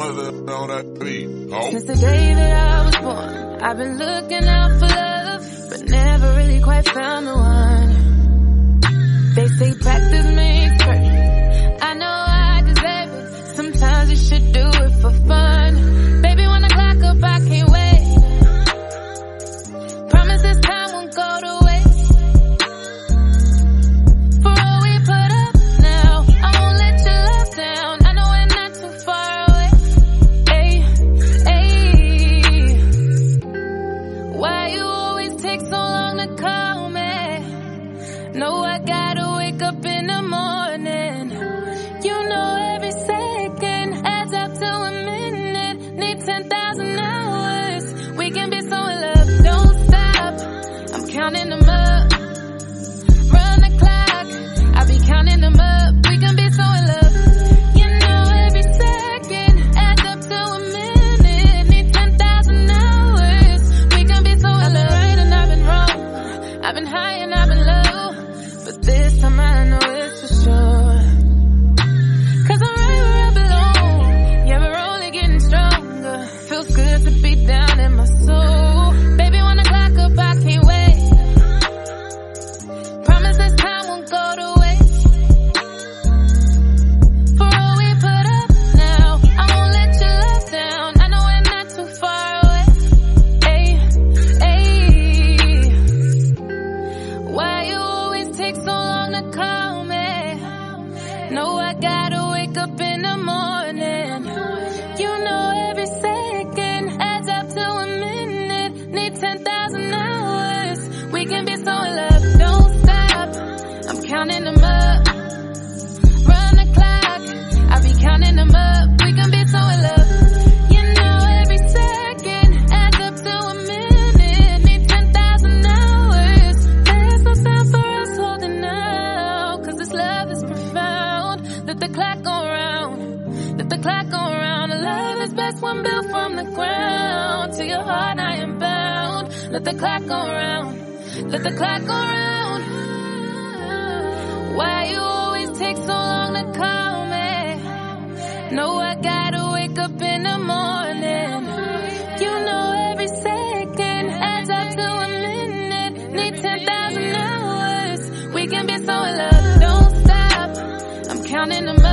on that beat. Oh. Since the day that I was born, I've been looking out for love, but never really quite found the one. They say practice makes perfect. I know I deserve it. Sometimes you should do it for fun. 10,000 hours. We can be so in love, don't stop. I'm counting them up. Run the clock. I be counting them up. We can be so in love. You know every second adds up to a minute. Need 10,000 hours. We can be so in love. Right and I've been wrong. I've been high and I've been low. But this time I know No, I gotta wake up in the morning. clock go round. Love is best when built from the ground. To your heart I am bound. Let the clock go round. Let the clock go round. Why you always take so long to call me? No, I gotta wake up in the morning. You know every second adds up to a minute. Need 10,000 hours. We can be so in love. Don't stop. I'm counting them